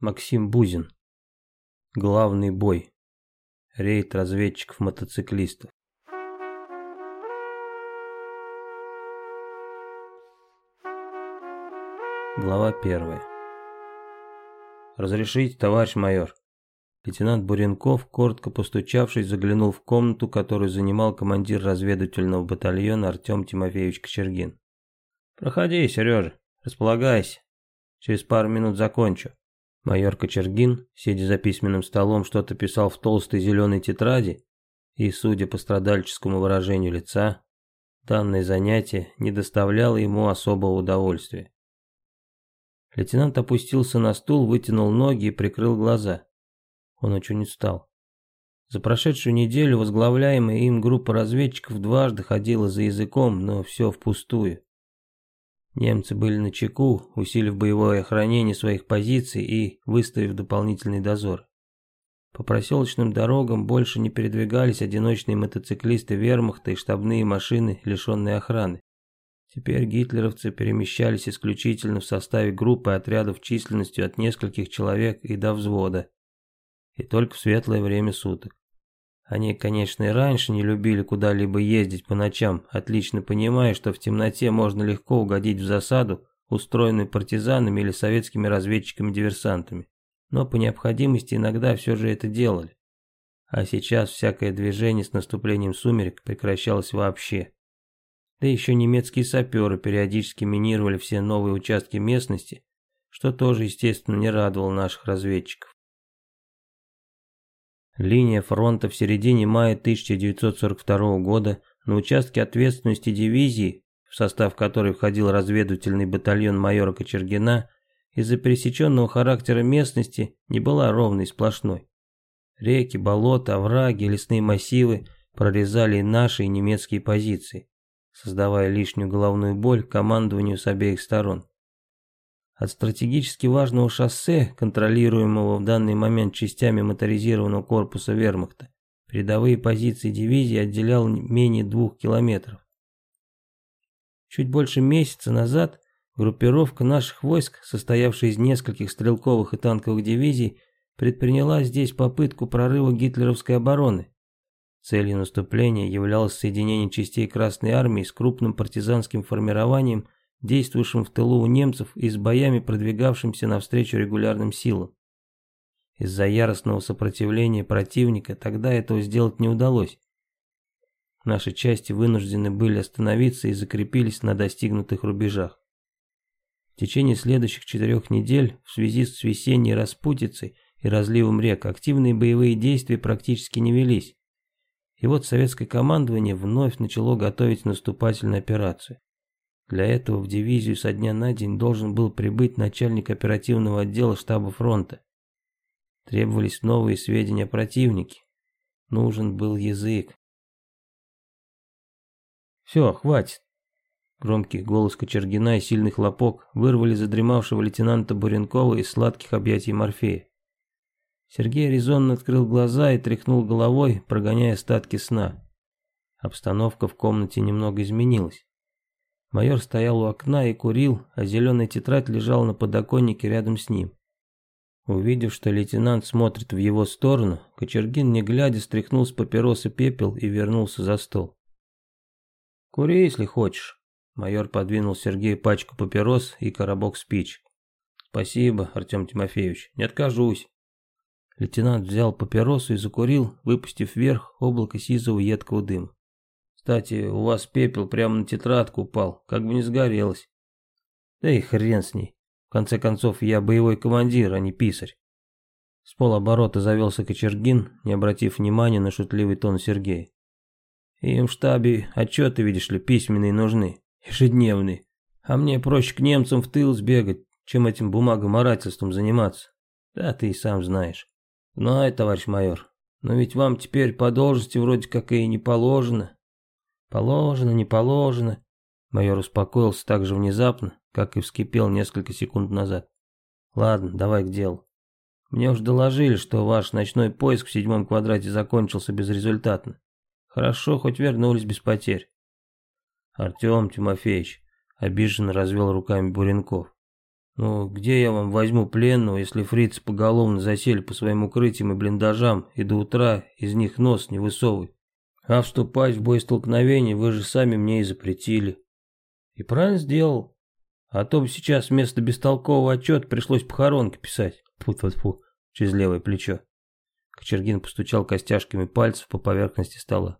Максим Бузин. Главный бой. Рейд разведчиков-мотоциклистов. Глава первая. «Разрешите, товарищ майор?» Лейтенант Буренков, коротко постучавшись, заглянул в комнату, которую занимал командир разведывательного батальона Артем Тимофеевич Кочергин. «Проходи, Сережа, располагайся. Через пару минут закончу». Майор Кочергин, сидя за письменным столом, что-то писал в толстой зеленой тетради, и, судя по страдальческому выражению лица, данное занятие не доставляло ему особого удовольствия. Лейтенант опустился на стул, вытянул ноги и прикрыл глаза. Он очень устал. За прошедшую неделю возглавляемая им группа разведчиков дважды ходила за языком, но все впустую. Немцы были на чеку, усилив боевое охранение своих позиций и выставив дополнительный дозор. По проселочным дорогам больше не передвигались одиночные мотоциклисты вермахта и штабные машины, лишенные охраны. Теперь гитлеровцы перемещались исключительно в составе группы отрядов численностью от нескольких человек и до взвода. И только в светлое время суток. Они, конечно, и раньше не любили куда-либо ездить по ночам, отлично понимая, что в темноте можно легко угодить в засаду, устроенную партизанами или советскими разведчиками-диверсантами. Но по необходимости иногда все же это делали. А сейчас всякое движение с наступлением сумерек прекращалось вообще. Да еще немецкие саперы периодически минировали все новые участки местности, что тоже, естественно, не радовало наших разведчиков. Линия фронта в середине мая 1942 года на участке ответственности дивизии, в состав которой входил разведывательный батальон майора Кочергина, из-за пересеченного характера местности не была ровной сплошной. Реки, болота, овраги, лесные массивы прорезали и наши, и немецкие позиции, создавая лишнюю головную боль командованию с обеих сторон. От стратегически важного шоссе, контролируемого в данный момент частями моторизированного корпуса вермахта, передовые позиции дивизии отделял менее двух километров. Чуть больше месяца назад группировка наших войск, состоявшая из нескольких стрелковых и танковых дивизий, предприняла здесь попытку прорыва гитлеровской обороны. Целью наступления являлось соединение частей Красной Армии с крупным партизанским формированием действовавшим в тылу у немцев и с боями продвигавшимся навстречу регулярным силам. Из-за яростного сопротивления противника тогда этого сделать не удалось. Наши части вынуждены были остановиться и закрепились на достигнутых рубежах. В течение следующих четырех недель в связи с весенней распутицей и разливом рек активные боевые действия практически не велись. И вот советское командование вновь начало готовить наступательную операцию. Для этого в дивизию со дня на день должен был прибыть начальник оперативного отдела штаба фронта. Требовались новые сведения о противнике. Нужен был язык. «Все, хватит!» Громкий голос Кочергина и сильный хлопок вырвали задремавшего лейтенанта Буренкова из сладких объятий Морфея. Сергей резонно открыл глаза и тряхнул головой, прогоняя остатки сна. Обстановка в комнате немного изменилась. Майор стоял у окна и курил, а зеленая тетрадь лежала на подоконнике рядом с ним. Увидев, что лейтенант смотрит в его сторону, Кочергин, не глядя, стряхнул с папиросы пепел и вернулся за стол. «Кури, если хочешь». Майор подвинул Сергею пачку папирос и коробок спичек. «Спасибо, Артем Тимофеевич, не откажусь». Лейтенант взял папиросу и закурил, выпустив вверх облако сизого едкого дыма. Кстати, у вас пепел прямо на тетрадку упал, как бы не сгорелось. Да и хрен с ней. В конце концов, я боевой командир, а не писарь. С полоборота завелся Кочергин, не обратив внимания на шутливый тон Сергея. Им в штабе отчеты, видишь ли, письменные нужны, ежедневные. А мне проще к немцам в тыл сбегать, чем этим бумагоморательством заниматься. Да ты и сам знаешь. Знаю, товарищ майор, но ведь вам теперь по должности вроде как и не положено. Положено, не положено. Майор успокоился так же внезапно, как и вскипел несколько секунд назад. Ладно, давай к делу. Мне уж доложили, что ваш ночной поиск в седьмом квадрате закончился безрезультатно. Хорошо, хоть вернулись без потерь. Артем Тимофеевич обиженно развел руками Буренков. «Ну, где я вам возьму пленного, если фрицы поголовно засели по своим укрытиям и блиндажам, и до утра из них нос не высовывай? А вступать в боестолкновение вы же сами мне и запретили». «И правильно сделал. А то бы сейчас вместо бестолкового отчета пришлось похоронки писать. Фу-фу-фу, через левое плечо». Кочергин постучал костяшками пальцев по поверхности стола.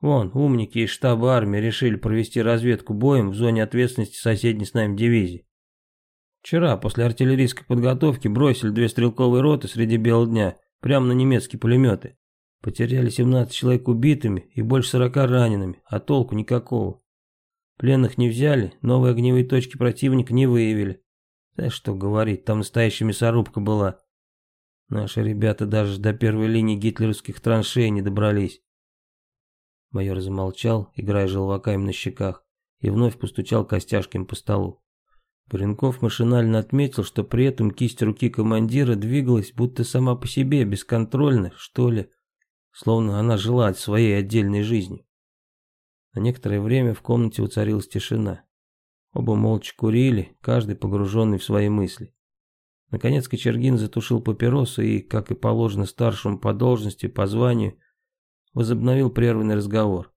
Вон, умники из штаба армии решили провести разведку боем в зоне ответственности соседней с нами дивизии. Вчера, после артиллерийской подготовки, бросили две стрелковые роты среди бела дня, прямо на немецкие пулеметы. Потеряли 17 человек убитыми и больше 40 ранеными, а толку никакого. Пленных не взяли, новые огневые точки противника не выявили. Да что говорить, там настоящая мясорубка была. Наши ребята даже до первой линии гитлеровских траншей не добрались. Майор замолчал, играя желваками на щеках, и вновь постучал костяшками по столу. Паренков машинально отметил, что при этом кисть руки командира двигалась будто сама по себе, бесконтрольно, что ли, словно она жила своей отдельной жизнью. На некоторое время в комнате воцарилась тишина. Оба молча курили, каждый погруженный в свои мысли. Наконец Кочергин затушил папиросу и, как и положено старшему по должности, по званию, возобновил прерванный разговор.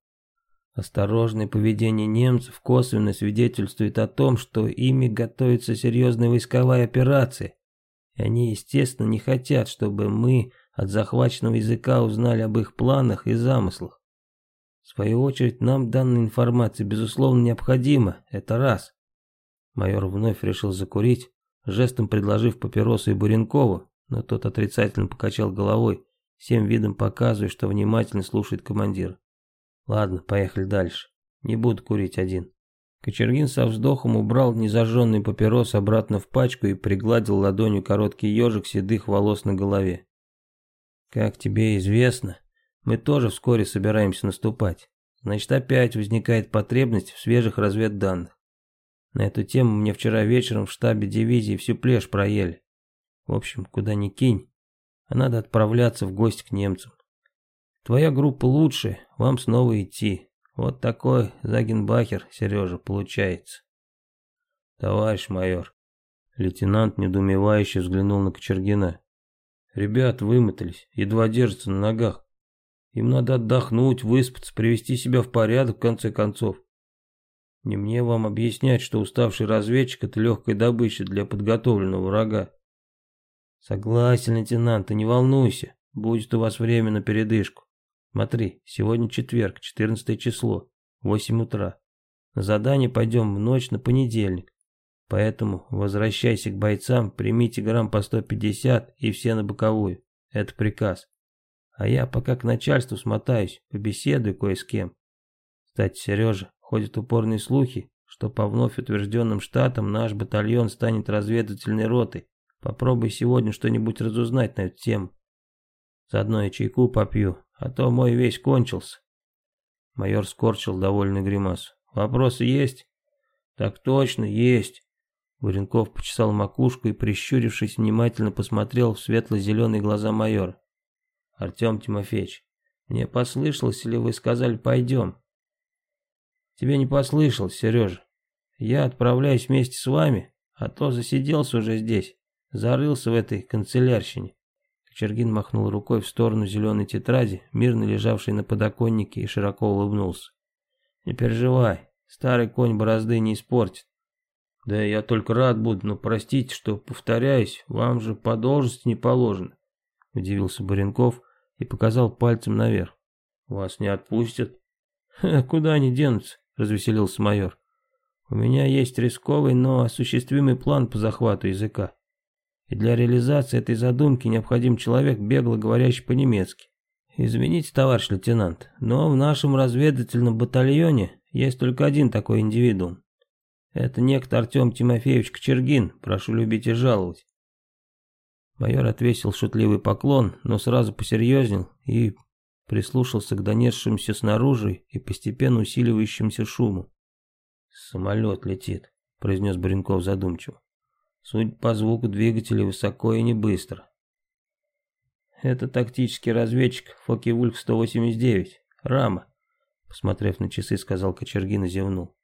Осторожное поведение немцев косвенно свидетельствует о том, что ими готовится серьезная войсковая операция. И они, естественно, не хотят, чтобы мы от захваченного языка узнали об их планах и замыслах. В свою очередь, нам данная информация, безусловно, необходима, это раз. Майор вновь решил закурить, жестом предложив папиросу и Буренкову, но тот отрицательно покачал головой, всем видом показывая, что внимательно слушает командир. Ладно, поехали дальше. Не буду курить один. Кочергин со вздохом убрал незажженный папирос обратно в пачку и пригладил ладонью короткий ежик седых волос на голове. Как тебе известно, мы тоже вскоре собираемся наступать. Значит, опять возникает потребность в свежих разведданных. На эту тему мне вчера вечером в штабе дивизии всю плешь проели. В общем, куда ни кинь, а надо отправляться в гости к немцам. Твоя группа лучше, вам снова идти. Вот такой Загенбахер, Сережа, получается. Товарищ майор. Лейтенант недоумевающе взглянул на Кочергина. Ребят вымотались, едва держатся на ногах. Им надо отдохнуть, выспаться, привести себя в порядок в конце концов. Не мне вам объяснять, что уставший разведчик – это легкая добыча для подготовленного врага. Согласен, лейтенант, ты не волнуйся, будет у вас время на передышку. Смотри, сегодня четверг, 14 число, 8 утра. На задание пойдем в ночь на понедельник. Поэтому возвращайся к бойцам, примите грамм по 150 и все на боковую. Это приказ. А я пока к начальству смотаюсь, побеседую кое с кем. Кстати, Сережа, ходят упорные слухи, что по вновь утвержденным штатам наш батальон станет разведывательной ротой. Попробуй сегодня что-нибудь разузнать на эту тему. Заодно и чайку попью, а то мой весь кончился. Майор скорчил довольный гримас. Вопросы есть? Так точно, есть. Буренков почесал макушку и, прищурившись, внимательно посмотрел в светло-зеленые глаза майора. Артем Тимофеевич, мне послышалось или вы сказали «пойдем»? Тебе не послышалось, Сережа. Я отправляюсь вместе с вами, а то засиделся уже здесь, зарылся в этой канцелярщине. Кочергин махнул рукой в сторону зеленой тетради, мирно лежавшей на подоконнике, и широко улыбнулся. «Не переживай, старый конь борозды не испортит. Да я только рад буду, но простите, что повторяюсь, вам же по должности не положено», — удивился Баренков и показал пальцем наверх. «Вас не отпустят?» «Куда они денутся?» — развеселился майор. «У меня есть рисковый, но осуществимый план по захвату языка. И для реализации этой задумки необходим человек, бегло говорящий по-немецки. Извините, товарищ лейтенант, но в нашем разведывательном батальоне есть только один такой индивидуум. Это некто Артем Тимофеевич Кочергин, прошу любить и жаловать. Майор отвесил шутливый поклон, но сразу посерьезнел и прислушался к донесшимся снаружи и постепенно усиливающемуся шуму. «Самолет летит», — произнес Баренков задумчиво. Судя по звуку двигателя, высоко и не быстро. Это тактический разведчик Фоки-Вульф 189, Рама. Посмотрев на часы, сказал Кочергин и зевнул.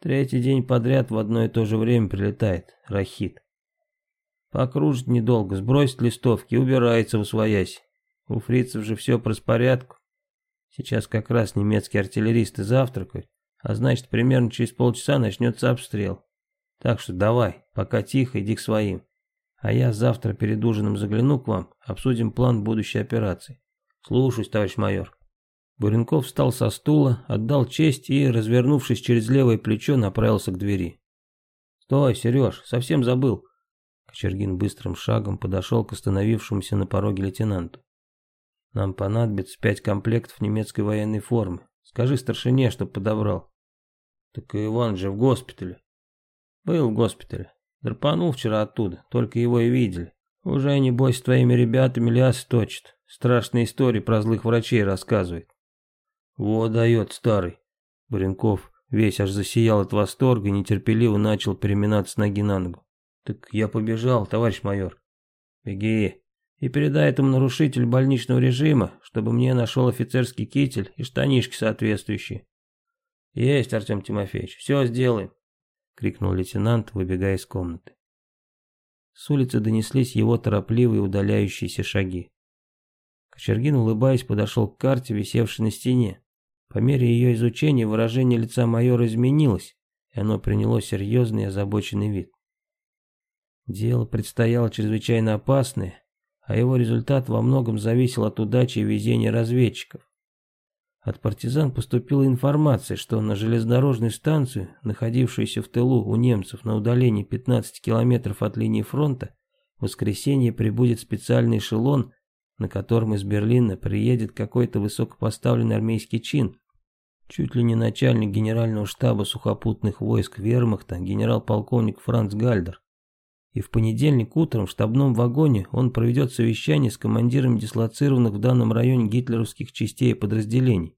Третий день подряд в одно и то же время прилетает, Рахит. Покружит недолго, сбросит листовки убирается в усвоясь. У фрицев же все по распорядку. Сейчас как раз немецкие артиллеристы завтракают, а значит примерно через полчаса начнется обстрел. Так что давай, пока тихо, иди к своим. А я завтра перед ужином загляну к вам, обсудим план будущей операции. Слушаюсь, товарищ майор. Буренков встал со стула, отдал честь и, развернувшись через левое плечо, направился к двери. «Стой, Сереж, совсем забыл!» Кочергин быстрым шагом подошел к остановившемуся на пороге лейтенанту. «Нам понадобится пять комплектов немецкой военной формы. Скажи старшине, чтоб подобрал». «Так и Иван же в госпитале». «Был в госпитале. Драпанул вчера оттуда, только его и видели. Уже, небось, с твоими ребятами ляс точит. Страшные истории про злых врачей рассказывает. «Вот дает старый». Баренков весь аж засиял от восторга и нетерпеливо начал переминаться ноги на ногу. «Так я побежал, товарищ майор». «Беги и передай этому нарушителю больничного режима, чтобы мне нашел офицерский китель и штанишки соответствующие». «Есть, Артем Тимофеевич, все сделаем», — крикнул лейтенант, выбегая из комнаты. С улицы донеслись его торопливые удаляющиеся шаги. Кочергин, улыбаясь, подошел к карте, висевшей на стене. По мере ее изучения выражение лица майора изменилось, и оно приняло серьезный и озабоченный вид. Дело предстояло чрезвычайно опасное, а его результат во многом зависел от удачи и везения разведчиков. От партизан поступила информация, что на железнодорожную станцию, находившуюся в тылу у немцев на удалении 15 километров от линии фронта, в воскресенье прибудет специальный эшелон на котором из Берлина приедет какой-то высокопоставленный армейский чин, чуть ли не начальник генерального штаба сухопутных войск вермахта, генерал-полковник Франц Гальдер. И в понедельник утром в штабном вагоне он проведет совещание с командирами дислоцированных в данном районе гитлеровских частей и подразделений.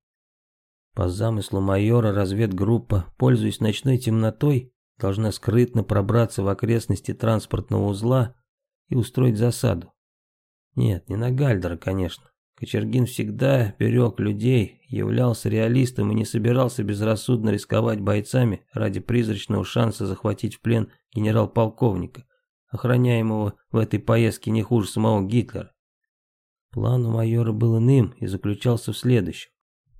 По замыслу майора разведгруппа, пользуясь ночной темнотой, должна скрытно пробраться в окрестности транспортного узла и устроить засаду. Нет, не на Гальдера, конечно. Кочергин всегда берег людей, являлся реалистом и не собирался безрассудно рисковать бойцами ради призрачного шанса захватить в плен генерал-полковника, охраняемого в этой поездке не хуже самого Гитлера. План у майора был иным и заключался в следующем.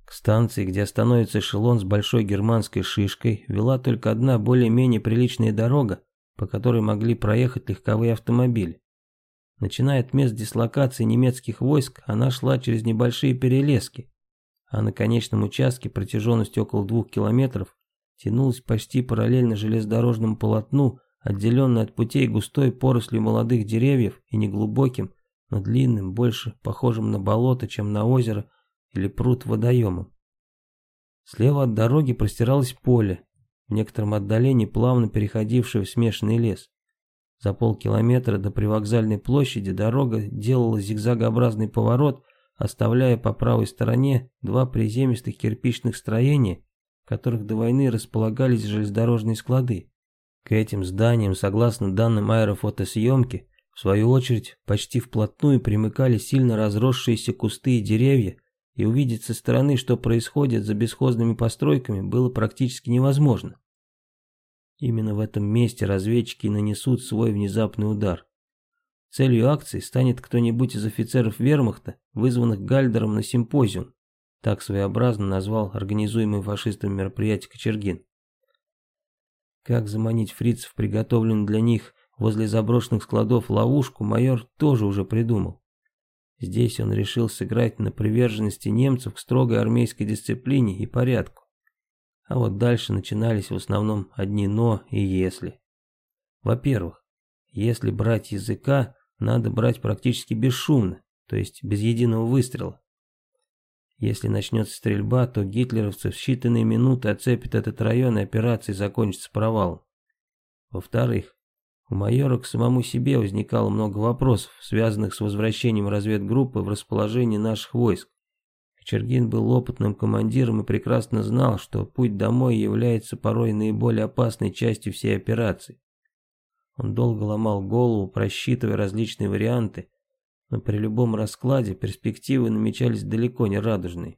К станции, где остановится эшелон с большой германской шишкой, вела только одна более-менее приличная дорога, по которой могли проехать легковые автомобили. Начиная от мест дислокации немецких войск, она шла через небольшие перелески, а на конечном участке протяженностью около двух километров тянулась почти параллельно железнодорожному полотну, отделенной от путей густой порослью молодых деревьев и неглубоким, но длинным, больше похожим на болото, чем на озеро или пруд водоемом. Слева от дороги простиралось поле, в некотором отдалении плавно переходившее в смешанный лес. За полкилометра до привокзальной площади дорога делала зигзагообразный поворот, оставляя по правой стороне два приземистых кирпичных строения, в которых до войны располагались железнодорожные склады. К этим зданиям, согласно данным аэрофотосъемки, в свою очередь, почти вплотную примыкали сильно разросшиеся кусты и деревья, и увидеть со стороны, что происходит за бесхозными постройками, было практически невозможно. Именно в этом месте разведчики нанесут свой внезапный удар. Целью акции станет кто-нибудь из офицеров вермахта, вызванных Гальдером на симпозиум. Так своеобразно назвал организуемый фашистами мероприятие Кочергин. Как заманить фрицев, приготовленную для них возле заброшенных складов ловушку, майор тоже уже придумал. Здесь он решил сыграть на приверженности немцев к строгой армейской дисциплине и порядку. А вот дальше начинались в основном одни «но» и «если». Во-первых, если брать языка, надо брать практически бесшумно, то есть без единого выстрела. Если начнется стрельба, то гитлеровцы в считанные минуты оцепят этот район и операция закончится провалом. Во-вторых, у майора к самому себе возникало много вопросов, связанных с возвращением разведгруппы в расположение наших войск. Кочергин был опытным командиром и прекрасно знал, что путь домой является порой наиболее опасной частью всей операции. Он долго ломал голову, просчитывая различные варианты, но при любом раскладе перспективы намечались далеко не радужные.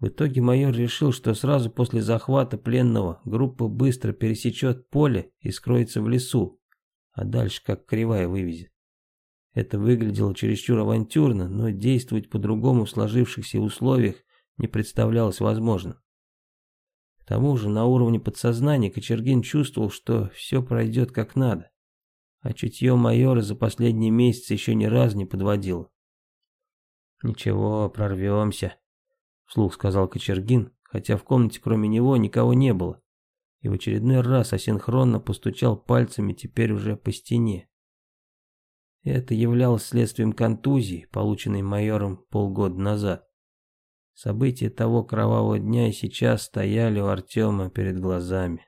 В итоге майор решил, что сразу после захвата пленного группа быстро пересечет поле и скроется в лесу, а дальше как кривая вывезет. Это выглядело чересчур авантюрно, но действовать по-другому в сложившихся условиях не представлялось возможным. К тому же на уровне подсознания Кочергин чувствовал, что все пройдет как надо. А чутье майора за последние месяцы еще ни разу не подводило. «Ничего, прорвемся», — вслух сказал Кочергин, хотя в комнате кроме него никого не было. И в очередной раз асинхронно постучал пальцами теперь уже по стене. Это являлось следствием контузии, полученной майором полгода назад. События того кровавого дня и сейчас стояли у Артема перед глазами.